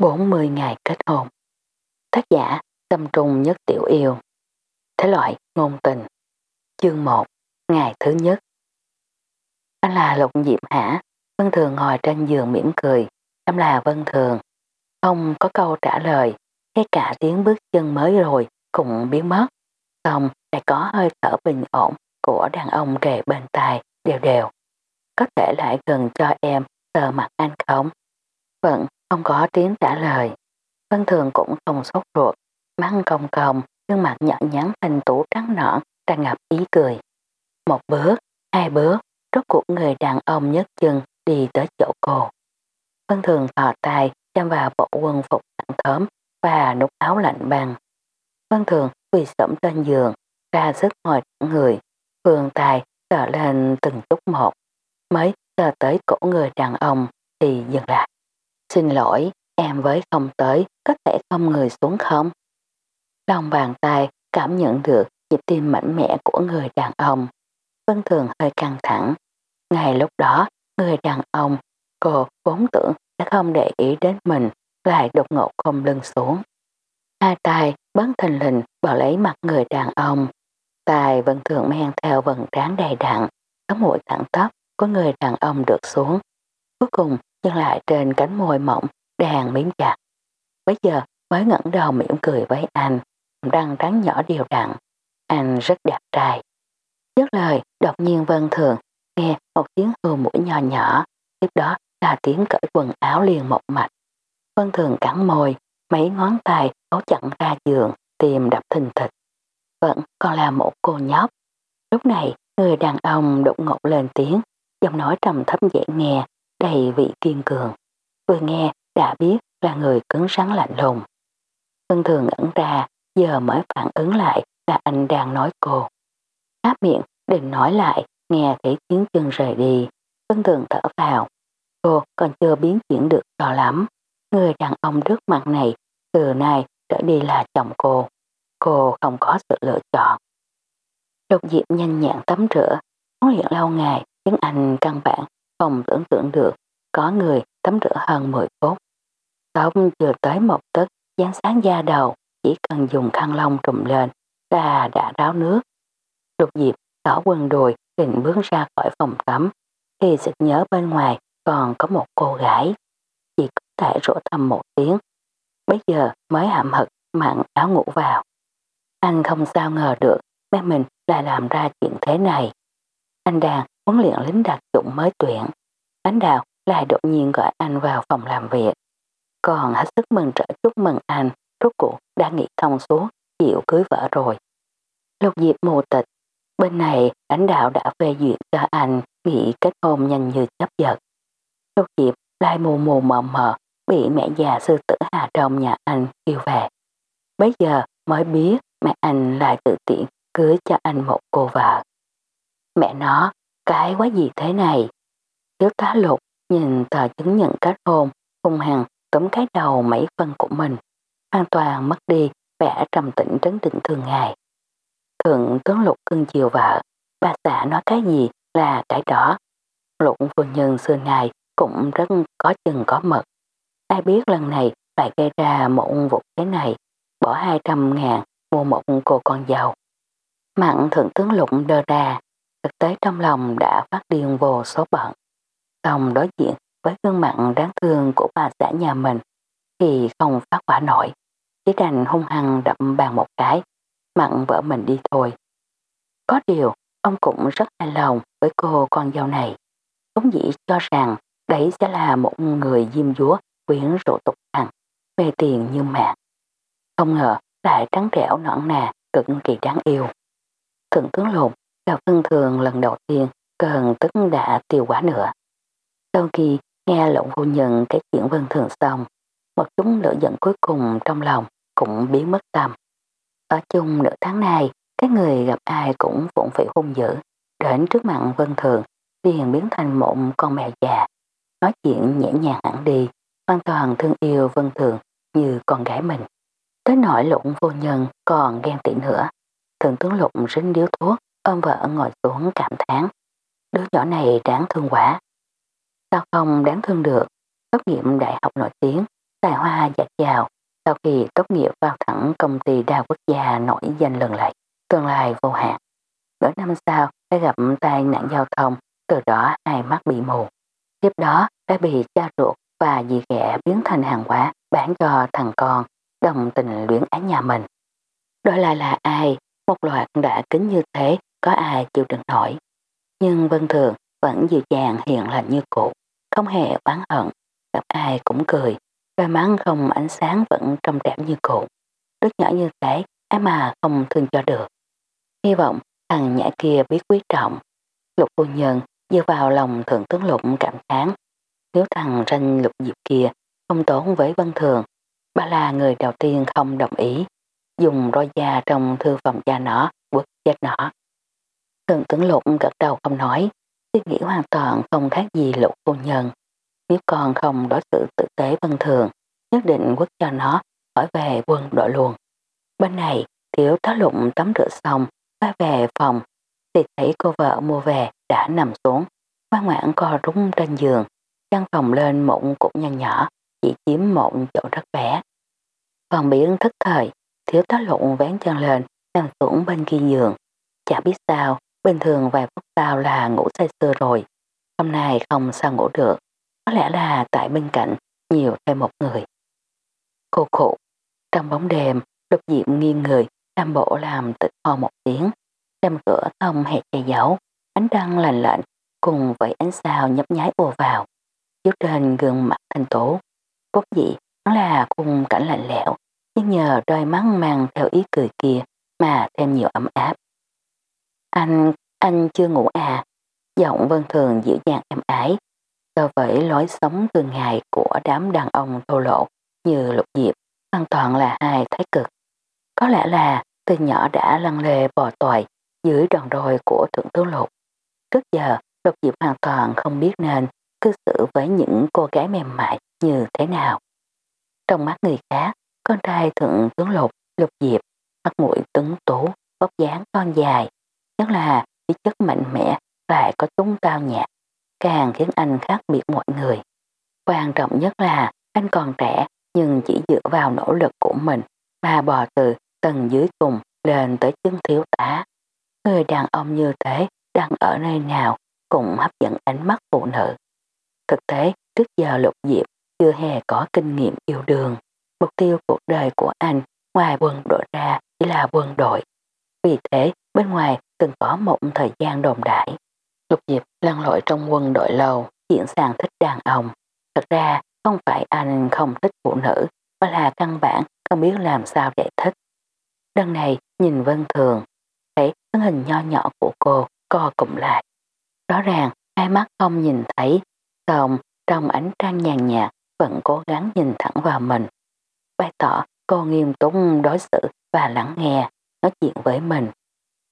40 ngày kết hôn. Tác giả, Tâm Trung Nhất Tiểu Yêu Thế loại, ngôn tình Chương 1 Ngày thứ nhất Anh là Lục Diệm hả? Vân Thường ngồi trên giường mỉm cười. Em là Vân Thường. Không có câu trả lời. Ngay cả tiếng bước chân mới rồi cũng biến mất. Xong, lại có hơi thở bình ổn của đàn ông kề bên tai, đều đều. Có thể lại gần cho em sờ mặt anh không? Vẫn không có tiếng trả lời. Vân Thường cũng không sốt ruột, mắt cong cong, gương mặt nhỏ nhắn thành tủ trắng nõn, tràn ngập ý cười. Một bước, hai bước, rốt cuộc người đàn ông nhấc chân đi tới chỗ cô. Vân Thường thò tay chăm vào bộ quân phục thẳng thớm và nút áo lạnh băng. Vân Thường quỳ sẫm trên giường, ra sức ngồi thẳng người, phương tài sờ lên từng chút một, mới sờ tới cổ người đàn ông thì dừng lại. Xin lỗi, em với không tới, có thể không người xuống không? Lòng bàn tay cảm nhận được nhịp tim mạnh mẽ của người đàn ông. Vân Thường hơi căng thẳng. Ngay lúc đó, người đàn ông, cô vốn tưởng đã không để ý đến mình, lại đột ngột không lưng xuống. Hai tay bắn thành lình bảo lấy mặt người đàn ông. Tài vân thường men theo vần trán đầy đặn, có mũi thẳng tóc của người đàn ông được xuống. Cuối cùng nhưng lại trên cánh môi mỏng đang miếm chặt. Bây giờ mới ngẩng đầu mỉm cười với anh, răng trắng nhỏ đều đặn. Anh rất đẹp trai. Dứt lời, đột nhiên vân thường, nghe một tiếng hư mũi nhỏ nhỏ, tiếp đó là tiếng cởi quần áo liền một mạch. Vân thường cắn môi, mấy ngón tay ấu chặn ra giường, tìm đập thình thịch. Vẫn còn là một cô nhóc. Lúc này, người đàn ông đột ngột lên tiếng, giọng nói trầm thấp dễ nghe, đầy vị kiên cường. Vừa nghe đã biết là người cứng rắn lạnh lùng. Vân thường ẩn ra, giờ mới phản ứng lại là anh đang nói cô. Áp miệng, định nói lại, nghe thấy tiếng chân rời đi. Vân thường thở vào. Cô còn chưa biến chuyển được to lắm. Người đàn ông trước mặt này, từ nay trở đi là chồng cô. Cô không có sự lựa chọn. Lục Diệp nhanh nhẹn tắm rửa, huấn luyện lâu ngày tiếng Anh căn bản không tưởng tượng được có người tắm rửa hơn 10 phút. Tóc chưa tới một tấc dán sáng da đầu, chỉ cần dùng khăn lông trùm lên là đã ráo nước. Lục Diệp tỏ quần đùi định bước ra khỏi phòng tắm thì sực nhớ bên ngoài còn có một cô gái. Chỉ có thể rửa thầm một tiếng. Bây giờ mới hậm hực mặn áo ngủ vào. Anh không sao ngờ được mẹ mình lại làm ra chuyện thế này. Anh đang huấn luyện lính đặc dụng mới tuyển. Ánh đạo lại đột nhiên gọi anh vào phòng làm việc. Còn hết sức mừng trở chúc mừng anh, rốt cuộc đã nghĩ thông suốt, chịu cưới vợ rồi. Lục Diệp mù tịch, bên này lãnh đạo đã phê duyệt cho anh nghỉ kết hôn nhanh như chấp giật. Lục Diệp lại mù mù mờ mờ, bị mẹ già sư tử Hà Đông nhà anh kêu về. Bây giờ mới biết mẹ anh lại tự tiện cưới cho anh một cô vợ. Mẹ nó, cái quá gì thế này? Thiếu tá lục nhìn tờ chứng nhận kết hôn, hung hăng túm cái đầu mấy phân của mình, hoàn toàn mất đi vẻ trầm tĩnh trấn định thường ngày. Thượng tướng lục cưng chiều vợ, bà xã nói cái gì là cái đó. Lục phu nhân xưa nay cũng rất có chừng có mật. Ai biết lần này lại gây ra một vụ thế này, bỏ 200 ngàn mua một cô con giàu. Mặn thượng tướng lục đơ ra, thực tế trong lòng đã phát điên vô số bận. Xong đối diện với gương mặt đáng thương của bà xã nhà mình thì không phát quả nổi. Chỉ đành hung hăng đậm bàn một cái, mặn vợ mình đi thôi. Có điều, ông cũng rất hài lòng với cô con dâu này. Ông dĩ cho rằng đấy sẽ là một người diêm dúa quyến rũ tục thẳng, mê tiền như mạng. Không ngờ lại trắng trẻo nõn nà, cực kỳ đáng yêu. Thượng tướng lùn gặp Vân Thường lần đầu tiên cần tức đã tiêu quá nữa. Sau khi nghe lộng vô nhận cái chuyện Vân Thường xong, một chút lửa giận cuối cùng trong lòng cũng biến mất tâm. Ở chung nửa tháng này, các người gặp ai cũng phụng phải hung dữ, đến trước mặt Vân Thường liền biến thành một con mèo già, nói chuyện nhẹ nhàng hẳn đi, hoàn toàn thương yêu Vân Thường như con gái mình. Tới nỗi lụng vô nhân còn ghen tị nữa, thường tướng lụng rính điếu thuốc, ôm vợ ngồi xuống cảm thán. Đứa nhỏ này đáng thương quá. Sao không đáng thương được, tốt nghiệp đại học nổi tiếng, tài hoa dạt dào, sau khi tốt nghiệp vào thẳng công ty đa quốc gia nổi danh lần lại, tương lai vô hạn. Nửa năm sau đã gặp tai nạn giao thông, từ đó hai mắt bị mù. Tiếp đó đã bị cha ruột và dì ghẻ biến thành hàng hóa bán cho thằng con, đồng tình luyến ái nhà mình. Đó lại là ai, một loạt đã kính như thế, có ai chịu đựng nổi. Nhưng Vân Thường vẫn dịu dàng hiện lành như cũ, không hề oán hận, gặp ai cũng cười, đôi mắt không ánh sáng vẫn trong trẻo như cũ. Đứa nhỏ như thế, ai mà không thương cho được. Hy vọng thằng nhã kia biết quý trọng. Lục phu nhân dơ vào lòng thượng tướng lục cảm thán. Nếu thằng ranh lục diệp kia không tốn với Vân Thường, bà là người đầu tiên không đồng ý. Dùng roi da trong thư phòng cha nó, quất chết nó thường tướng lục gật đầu không nói, suy nghĩ hoàn toàn không khác gì lục phu nhân. Nếu con không đối xử tử tế Vân Thường, nhất định quất cho nó hỏi về quân đội luôn. Bên này, thiếu tá lụng tắm rửa xong, quay về phòng, thì thấy cô vợ mua về đã nằm xuống, ngoan ngoãn co rúng trên giường, căn phòng lên mụn cũng nhỏ nhỏ, chỉ chiếm một chỗ rất bé. Còn biển thức thời, thiếu tá lụng vén chân lên, nằm xuống bên kia giường. Chả biết sao, bình thường vài phút sau là ngủ say sưa rồi. Hôm nay không sao ngủ được, có lẽ là tại bên cạnh nhiều thêm một người. Cô khổ, trong bóng đêm, đột diệm nghiêng người, làm bộ làm tịch ho một tiếng, đem cửa thông hẹt che giấu, ánh trăng lạnh lạnh cùng với ánh sao nhấp nháy ùa vào. dưới trên gương mặt thanh tố, vốn dĩ nó là khung cảnh lạnh lẽo, nhưng nhờ đôi mắt mang theo ý cười kia mà thêm nhiều ấm áp. Anh, anh chưa ngủ à? Giọng vân thường dịu dàng em ái, so với lối sống thường ngày của đám đàn ông thô lộ như lục diệp, hoàn toàn là hai thái cực. Có lẽ là từ nhỏ đã lăn lề bò tòi dưới đòn roi của thượng tướng lục. Trước giờ, lục diệp hoàn toàn không biết nên cư xử với những cô gái mềm mại như thế nào. Trong mắt người khác, con trai thượng tướng lục, lục diệp, mắt mũi tuấn tú, bóc dáng con dài, nhất là khí chất mạnh mẽ lại có tung cao nhẹ càng khiến anh khác biệt mọi người. Quan trọng nhất là anh còn trẻ nhưng chỉ dựa vào nỗ lực của mình mà bò từ tầng dưới cùng lên tới chân thiếu tá. Người đàn ông như thế đang ở nơi nào cũng hấp dẫn ánh mắt phụ nữ. Thực tế, trước giờ lục diệp chưa hề có kinh nghiệm yêu đương. Mục tiêu cuộc đời của anh ngoài quân đội ra chỉ là quân đội. Vì thế, bên ngoài từng có một thời gian đồn đại. Lục Diệp lăn lội trong quân đội lâu, diễn sàng thích đàn ông. Thật ra, không phải anh không thích phụ nữ, mà là căn bản không biết làm sao để thích. Đằng này nhìn Vân Thường, thấy thân hình nho nhỏ của cô co cụm lại. Rõ ràng hai mắt không nhìn thấy, xong trong ánh trăng nhàn nhạt vẫn cố gắng nhìn thẳng vào mình. Bày tỏ cô nghiêm túc đối xử và lắng nghe, nói chuyện với mình.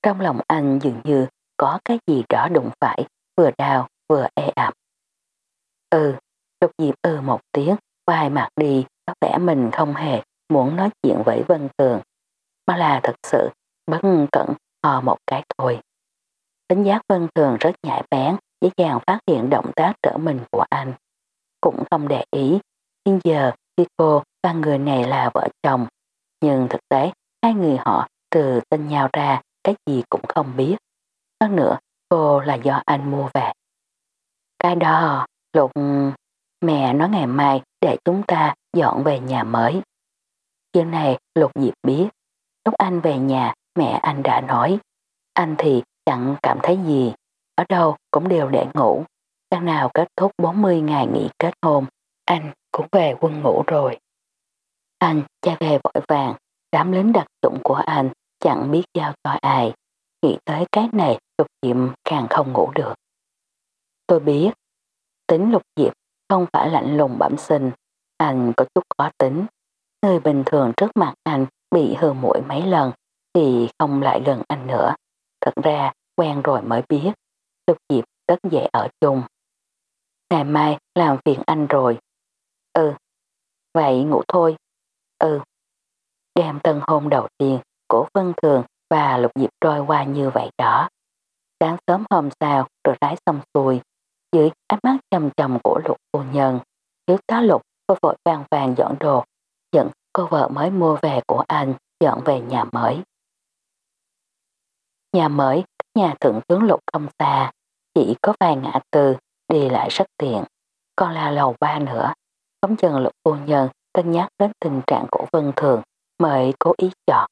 Trong lòng anh dường như có cái gì đó đụng phải, vừa đau vừa e ẩm. Ừ, lục diệp ừ một tiếng, vai mặt đi, có vẻ mình không hề muốn nói chuyện với Vân Cường, mà là thật sự bất cẩn hò một cái thôi. Tính giác Vân Thường rất nhạy bén, dễ dàng phát hiện động tác trở mình của anh. Cũng không để ý, nhưng giờ khi cô và người này là vợ chồng, nhưng thực tế hai người họ từ tên nhau ra cái gì cũng không biết. Hơn nữa, cô là do anh mua về. Cái đó, lục, mẹ nói ngày mai để chúng ta dọn về nhà mới. Chuyện này lục diệp biết. Lúc anh về nhà, mẹ anh đã nói. Anh thì chẳng cảm thấy gì. Ở đâu cũng đều để ngủ. Đang nào kết thúc 40 ngày nghỉ kết hôn, anh cũng về quân ngủ rồi. Anh cha về vội vàng, đám lính đặc dụng của anh chẳng biết giao cho ai. Nghĩ tới cái này lục diệp càng không ngủ được. Tôi biết, tính lục diệp không phải lạnh lùng bẩm sinh, anh có chút khó tính. Người bình thường trước mặt anh bị hư mũi mấy lần thì không lại gần anh nữa. Thật ra quen rồi mới biết, lục diệp rất dễ ở chung. Ngày mai làm phiền anh rồi. Ừ, vậy ngủ thôi. Ừ. đem tân hôn đầu tiên cổ Vân Thường và Lục Diệp trôi qua như vậy đó. Sáng sớm hôm sau rồi rái xong xuôi, dưới ánh mắt chầm chầm của Lục phu nhân, thiếu tá Lục cô vội vàng vàng dọn đồ, dẫn cô vợ mới mua về của anh dọn về nhà mới. Nhà mới, nhà thượng tướng lục không xa, chỉ có vài ngã tư, đi lại rất tiện. Còn là lầu ba nữa. không chừng lục phu nhân cân nhắc đến tình trạng của Vân Thường mới cố ý chọn.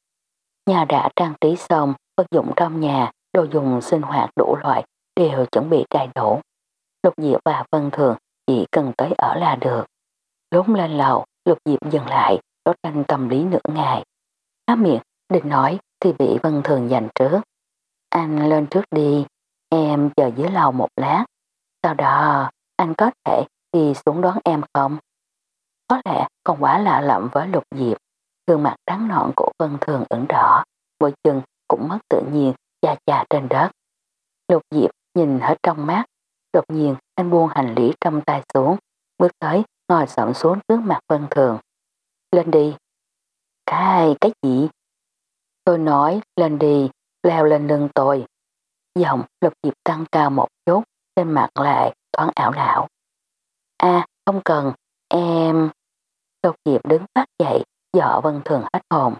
Nhà đã trang trí xong, vật dụng trong nhà, đồ dùng sinh hoạt đủ loại đều chuẩn bị đầy đủ. Lục Diệp và Vân Thường chỉ cần tới ở là được. Lúc lên lầu, Lục Diệp dừng lại, đấu tranh tâm lý nửa ngày. Há miệng, định nói thì bị Vân Thường giành trước. Anh lên trước đi, em chờ dưới lầu một lát. Sau đó, anh có thể đi xuống đón em không? Có lẽ còn quá lạ lẫm với Lục Diệp. Gương mặt trắng nõn của Vân Thường ửng đỏ, bộ chân cũng mất tự nhiên chà chà trên đất. Lục Diệp nhìn hết trong mắt, đột nhiên anh buông hành lý trong tay xuống, bước tới ngồi xổm xuống trước mặt Vân Thường. Lên đi. Cái, cái gì? Tôi nói lên đi, leo lên lưng tôi. Giọng lục diệp tăng cao một chút, trên mặt lại thoáng ảo đảo. a không cần, em... Lục diệp đứng phát dậy, dọ Vân Thường hết hồn.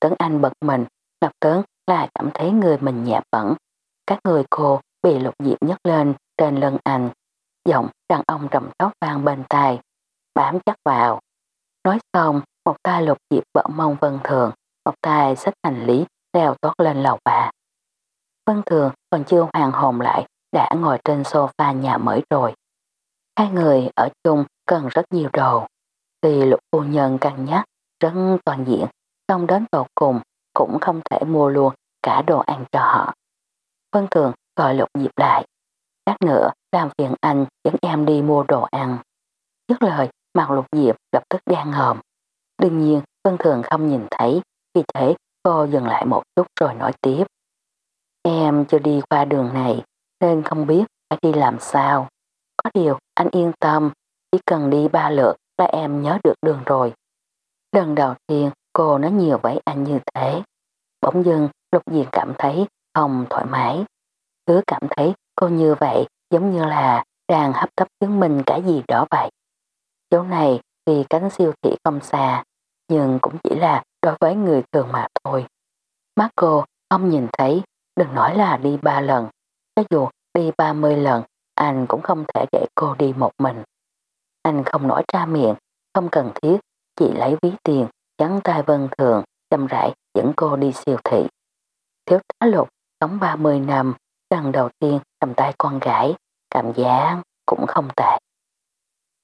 Tấn Anh bật mình, ngập tấn là cảm thấy người mình nhẹ bẩn. Các người cô bị lục diệp nhấc lên trên lưng anh. Giọng đàn ông trầm thấp vang bên tai, bám chắc vào. Nói xong, một tay lục diệp bỡ mông Vân Thường, một tay xách hành lý leo tót lên lầu bà. Vân Thường còn chưa hoàn hồn lại đã ngồi trên sofa nhà mới rồi. Hai người ở chung cần rất nhiều đồ. Tuy lục phu nhân cân nhắc rất toàn diện, xong đến tột cùng cũng không thể mua luôn cả đồ ăn cho họ. Vân Thường gọi lục dịp lại. Lát nữa làm phiền anh dẫn em đi mua đồ ăn. Dứt lời, mặt lục diệp lập tức đang hòm. Đương nhiên, Vân Thường không nhìn thấy, vì thế cô dừng lại một chút rồi nói tiếp. Em chưa đi qua đường này, nên không biết phải đi làm sao. Có điều, anh yên tâm, chỉ cần đi ba lượt là em nhớ được đường rồi. Lần đầu tiên cô nói nhiều với anh như thế. Bỗng dưng lục diệp cảm thấy không thoải mái. Cứ cảm thấy cô như vậy giống như là đang hấp tấp chứng minh cái gì đó vậy. Chỗ này thì cánh siêu thị không xa, nhưng cũng chỉ là đối với người thường mà thôi. Mắt cô không nhìn thấy, đừng nói là đi ba lần, cho dù đi ba mươi lần, anh cũng không thể để cô đi một mình. Anh không nói ra miệng, không cần thiết, chị lấy ví tiền, trắng tay vân thường, chăm rãi dẫn cô đi siêu thị. Thiếu tá lục, sống 30 năm, lần đầu tiên cầm tay con gái, cảm giác cũng không tệ.